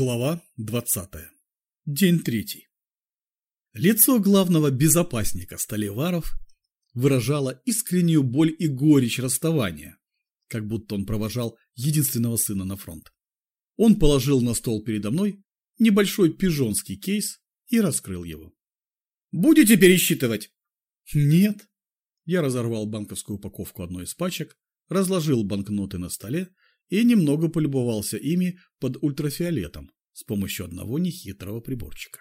Глава 20. День третий. Лицо главного безопасника Столеваров выражало искреннюю боль и горечь расставания, как будто он провожал единственного сына на фронт. Он положил на стол передо мной небольшой пижонский кейс и раскрыл его. «Будете пересчитывать?» «Нет». Я разорвал банковскую упаковку одной из пачек, разложил банкноты на столе и немного полюбовался ими под ультрафиолетом с помощью одного нехитрого приборчика.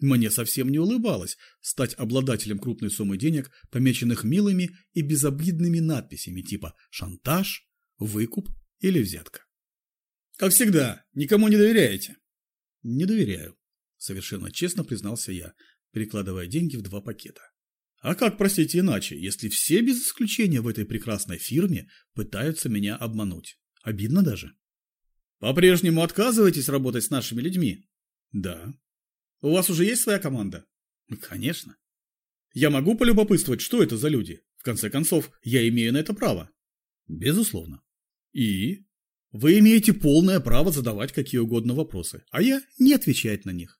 Мне совсем не улыбалось стать обладателем крупной суммы денег, помеченных милыми и безобидными надписями типа «шантаж», «выкуп» или «взятка». «Как всегда, никому не доверяете?» «Не доверяю», — совершенно честно признался я, перекладывая деньги в два пакета. А как, простите, иначе, если все без исключения в этой прекрасной фирме пытаются меня обмануть? Обидно даже. По-прежнему отказываетесь работать с нашими людьми? Да. У вас уже есть своя команда? Конечно. Я могу полюбопытствовать, что это за люди? В конце концов, я имею на это право. Безусловно. И? Вы имеете полное право задавать какие угодно вопросы, а я не отвечать на них.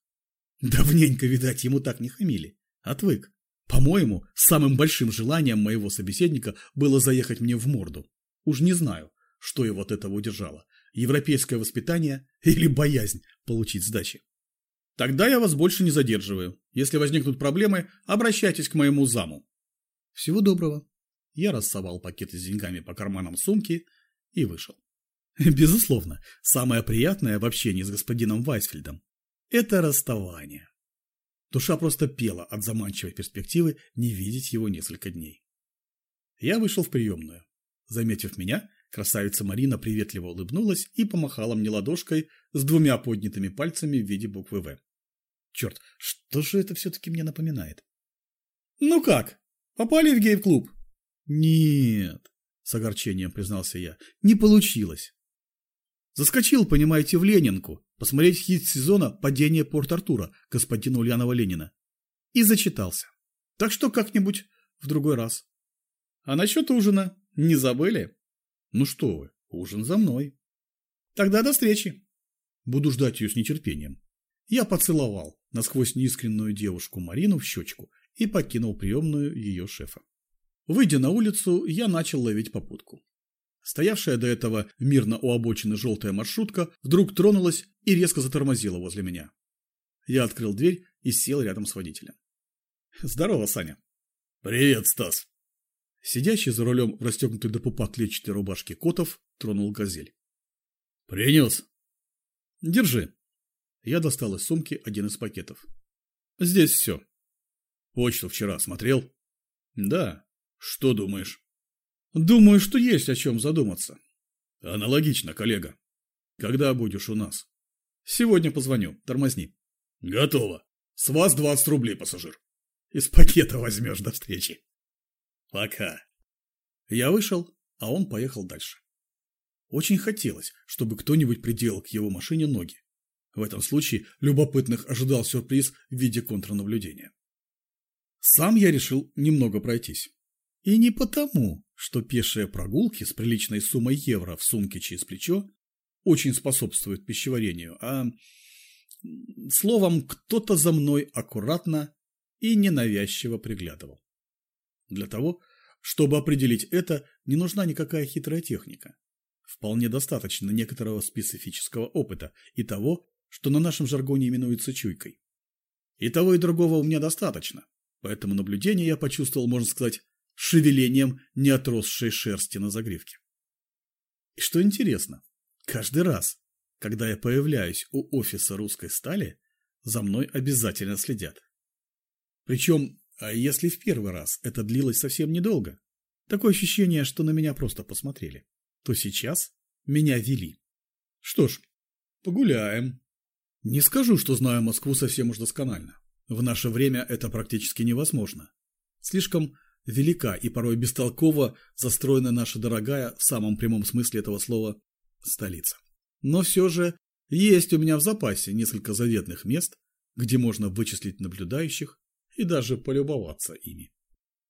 Давненько, видать, ему так не хамили. Отвык. По-моему, самым большим желанием моего собеседника было заехать мне в морду. Уж не знаю, что его от этого удержало? Европейское воспитание или боязнь получить сдачи? Тогда я вас больше не задерживаю. Если возникнут проблемы, обращайтесь к моему заму. Всего доброго. Я рассовал пакеты с деньгами по карманам сумки и вышел. Безусловно, самое приятное в общении с господином Вайсфельдом – это расставание. Душа просто пела от заманчивой перспективы не видеть его несколько дней. Я вышел в приемную. Заметив меня, Красавица Марина приветливо улыбнулась и помахала мне ладошкой с двумя поднятыми пальцами в виде буквы «В». Черт, что же это все-таки мне напоминает? «Ну как, попали в гей-клуб?» «Нет», — с огорчением признался я, — «не получилось». Заскочил, понимаете, в Ленинку, посмотреть хит сезона «Падение Порт-Артура» господина Ульянова Ленина. И зачитался. Так что как-нибудь в другой раз. А насчет ужина не забыли? Ну что вы, ужин за мной. Тогда до встречи. Буду ждать ее с нетерпением. Я поцеловал насквозь неискренную девушку Марину в щечку и покинул приемную ее шефа. Выйдя на улицу, я начал ловить попутку. Стоявшая до этого мирно у обочины желтая маршрутка вдруг тронулась и резко затормозила возле меня. Я открыл дверь и сел рядом с водителем. «Здорово, Саня». «Привет, Стас». Сидящий за рулем расстегнутой до пупа клетчатой рубашке Котов тронул газель. «Принес?» «Держи». Я достал из сумки один из пакетов. «Здесь все». «Почту вчера смотрел?» «Да». «Что думаешь?» «Думаю, что есть о чем задуматься». «Аналогично, коллега. Когда будешь у нас?» «Сегодня позвоню. Тормозни». «Готово. С вас 20 рублей, пассажир». «Из пакета возьмешь до встречи». Пока. Я вышел, а он поехал дальше. Очень хотелось, чтобы кто-нибудь приделал к его машине ноги. В этом случае любопытных ожидал сюрприз в виде контрнаблюдения. Сам я решил немного пройтись. И не потому, что пешие прогулки с приличной суммой евро в сумке через плечо очень способствуют пищеварению, а... Словом, кто-то за мной аккуратно и ненавязчиво приглядывал. Для того, чтобы определить это, не нужна никакая хитрая техника. Вполне достаточно некоторого специфического опыта и того, что на нашем жаргоне именуется чуйкой. И того, и другого у меня достаточно, поэтому наблюдение я почувствовал, можно сказать, шевелением неотросшей шерсти на загривке. И что интересно, каждый раз, когда я появляюсь у офиса русской стали, за мной обязательно следят. Причем а если в первый раз это длилось совсем недолго, такое ощущение, что на меня просто посмотрели, то сейчас меня вели. Что ж, погуляем. Не скажу, что знаю Москву совсем уж досконально. В наше время это практически невозможно. Слишком велика и порой бестолково застроена наша дорогая, в самом прямом смысле этого слова, столица. Но все же есть у меня в запасе несколько заветных мест, где можно вычислить наблюдающих и даже полюбоваться ими.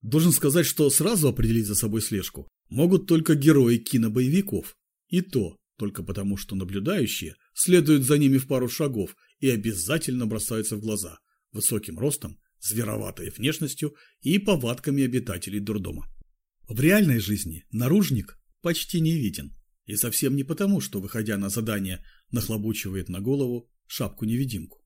Должен сказать, что сразу определить за собой слежку могут только герои кинобоевиков. И то только потому, что наблюдающие следуют за ними в пару шагов и обязательно бросаются в глаза высоким ростом, звероватой внешностью и повадками обитателей дурдома. В реальной жизни наружник почти не виден, и совсем не потому, что, выходя на задание, нахлобучивает на голову шапку-невидимку.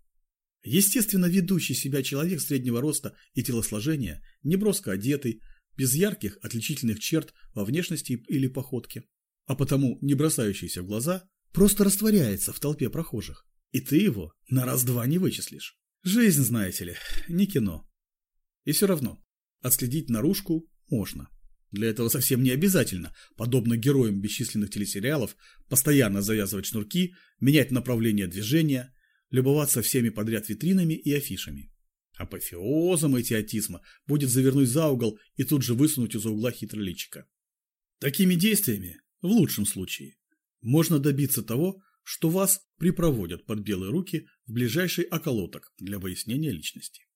Естественно, ведущий себя человек среднего роста и телосложения, неброско одетый, без ярких отличительных черт во внешности или походке, а потому не бросающийся в глаза, просто растворяется в толпе прохожих, и ты его на раз-два не вычислишь. Жизнь, знаете ли, не кино. И все равно, отследить наружку можно. Для этого совсем не обязательно, подобно героям бесчисленных телесериалов, постоянно завязывать шнурки, менять направление движения, любоваться всеми подряд витринами и афишами. Апофеозом этиотизма будет завернуть за угол и тут же высунуть из-за угла хитроличика. Такими действиями, в лучшем случае, можно добиться того, что вас припроводят под белые руки в ближайший околоток для выяснения личности.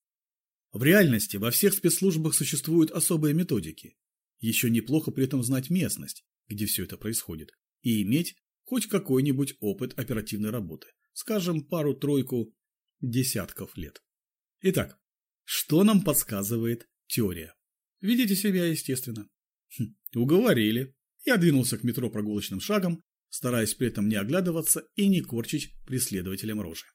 В реальности во всех спецслужбах существуют особые методики. Еще неплохо при этом знать местность, где все это происходит, и иметь хоть какой-нибудь опыт оперативной работы, скажем, пару-тройку десятков лет. Итак, что нам подсказывает теория? Ведите себя естественно. Хм, уговорили. Я двинулся к метро прогулочным шагом, стараясь при этом не оглядываться и не корчить преследователям рожи.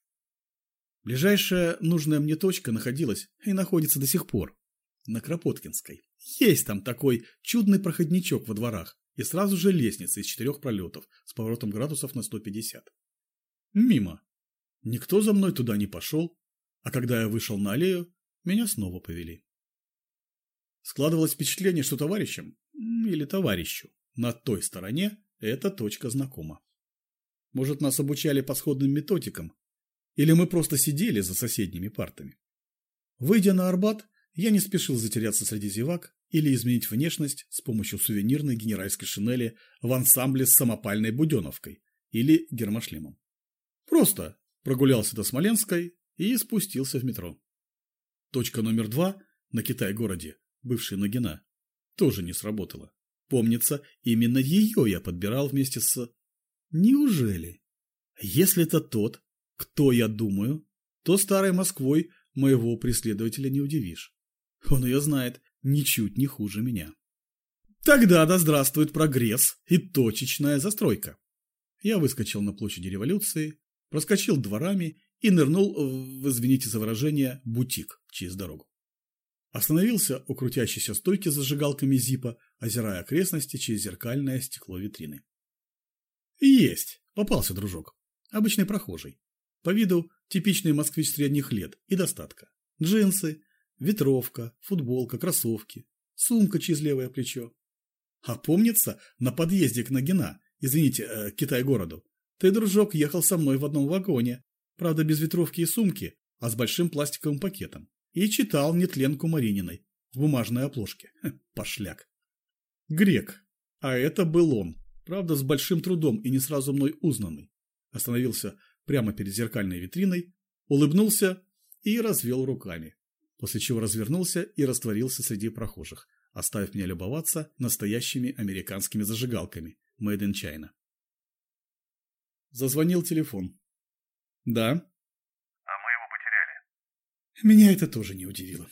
Ближайшая нужная мне точка находилась и находится до сих пор. На Кропоткинской. Есть там такой чудный проходничок во дворах и сразу же лестница из четырех пролетов с поворотом градусов на 150. Мимо. Никто за мной туда не пошел, а когда я вышел на аллею, меня снова повели. Складывалось впечатление, что товарищам, или товарищу, на той стороне эта точка знакома. Может, нас обучали по сходным методикам, или мы просто сидели за соседними партами. Выйдя на Арбат, я не спешил затеряться среди зевак или изменить внешность с помощью сувенирной генеральской шинели в ансамбле с самопальной буденовкой или гермошлемом. Просто прогулялся до Смоленской и спустился в метро. Точка номер два на Китай-городе, бывший Нагина, тоже не сработала. Помнится, именно ее я подбирал вместе с... Неужели? Если это тот, кто я думаю, то старой Москвой моего преследователя не удивишь. Он ее знает ничуть не хуже меня. Тогда да здравствует прогресс и точечная застройка. Я выскочил на площади революции, проскочил дворами и нырнул в, извините за выражение, бутик через дорогу. Остановился у крутящейся стойки с зажигалками Зипа, озирая окрестности через зеркальное стекло витрины. Есть, попался дружок. Обычный прохожий. По виду типичный москвич средних лет и достатка. Джинсы, ветровка, футболка, кроссовки, сумка через левое плечо. А помнится, на подъезде к Нагина, извините, э, Китай-городу, ты, дружок, ехал со мной в одном вагоне, правда без ветровки и сумки, а с большим пластиковым пакетом, и читал нетленку Марининой в бумажной обложке. Пошляк. Грек. А это был он, правда с большим трудом и не сразу мной узнанный. Остановился прямо перед зеркальной витриной, улыбнулся и развел руками, после чего развернулся и растворился среди прохожих, оставив меня любоваться настоящими американскими зажигалками Made in China. Зазвонил телефон. «Да». «А мы его потеряли». Меня это тоже не удивило.